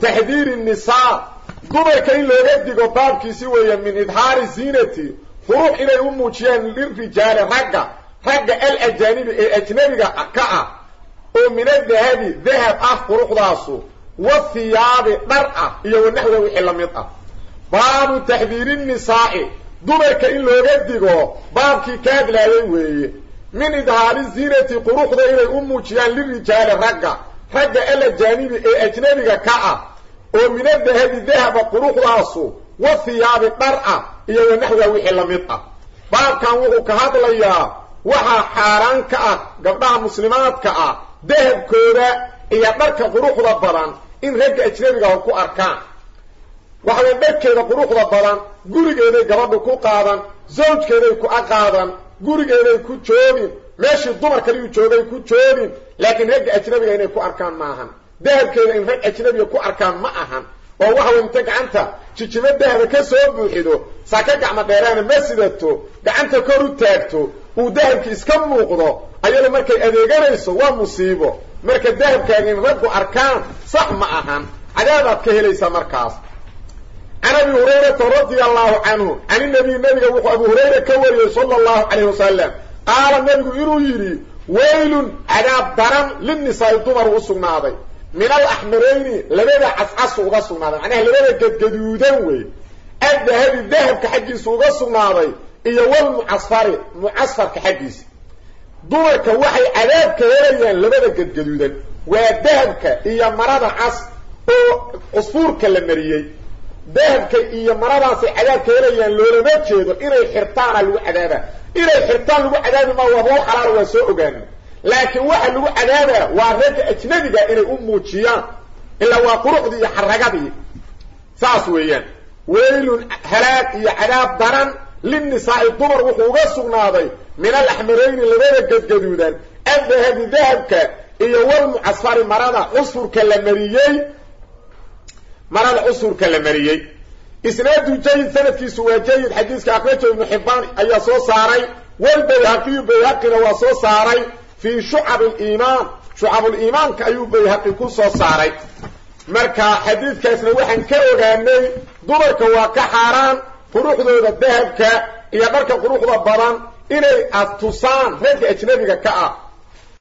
taxdiiri nisaa dumarka in looga digo baabkiisi weeye min idhaari ziinati qurux inay u muujiyaan lirijaali ragga ragga alajaanibi ee ajnabiga ka ah oo min adahabi dahab ah quruxdaasu wa hiyaabi dhar ah iyo wanaxwa wixii la mid ah baabu taxdiiri nisaa'i dumarka in looga digo baabkii ka hadlaayay weeye min idhaari ziinati quruxda inay u muujiyaan lirijaali ragga ragga alajaanibi ee ajnabiga ka ah oo min adahabi dahaba quruxdaasu wa hiyaabi dhar ah iyo wanaxwa wixii la mid ah. Baabkan wuxuu ka hadlayaa waxaa xaaraan ka ah gabdhaha muslimaadka ah dahabkooda iyo dharka quruxda badan in ragga ajnabigaah ku arkaan. Waxaway dharkeeda quruxda badan gurigeeday gabadhu ku qaadan zawjkeeday ku aqaadan gurigeeday ku joogin meeshii dumar kaliyu joogay ku joogin laakiin ragga ajnabiga inay ku arkaan ma ahan. Dahabkeeda in rag ajnabiga ku arkaan ma ahan. Oo waxaway inta gacanta jijimo dahaba ka soo buuxido saka gacmo dheeraana ma sidato gacanta kor u taagto uu dahabki iska muuqdo ayada markay adeeganayso waa musiibo. Marka dahabkaaga in raggu arkaan sax ma ahan. Cadaabaad ka helaysaa markaas. Can abi hurayrata radia allahu canhu can inabiy nabiga wuxuu abu hurayra ka wariyey sala allahu calayh wasalam qaala nabigu inuu yidhi waylun cadaab daran linnisaai dumar u sugnaaday. Min alaxmarayni labada cascasu uga sugnaaday. Macnaha labada gadgaduudan wey. Addahabi dahabka xaggiisa uga sugnaaday iyo walmucasfari mucasfarka xaggiisa. Dumarka waxay cadaabka helayaan labada gadgaduudan waa dahabka iyo marada cas oo cusfuurka la mariyey dahabka iyo maradaasay cadaabka helayaan loolama jeedo. Inay xirtaana lagu cadaabaa inay xirtaan lagu cadaabi maa waa loo xalaala waa soo ogaana laakiin waxa lagu cadaabaa waa ragga ajnabiga inay u muujiyaan. Ilaa waa quruxdii iyo xaragadii saas weeyaan. Waylun halaag iyo cadaab daran linnisaa'i dumar wuxuu uga sugnaaday min alaxmarayni labada gadgaduudan addahabi dahabka iyo walmucasfari marada cusfurka la mariyey marada cusfurka la mariyey. Isnaadu jayid sanadkiisu waa jayid xadiiska akrajo ibnu xibaan ayaa soo saaray. Walbayhaqiyu bayhaqina waa soo saaray. Fii shucab aliimaan shucabuliimaanka ayuu bayhaqi ku soo saaray. Marka xadiidkaasna waxaan ka ogaanay dumarka waa ka xaaraan quruxdooda dahabka iyo dharka quruxda badan inay adtusaan ragga ajnabiga ka ah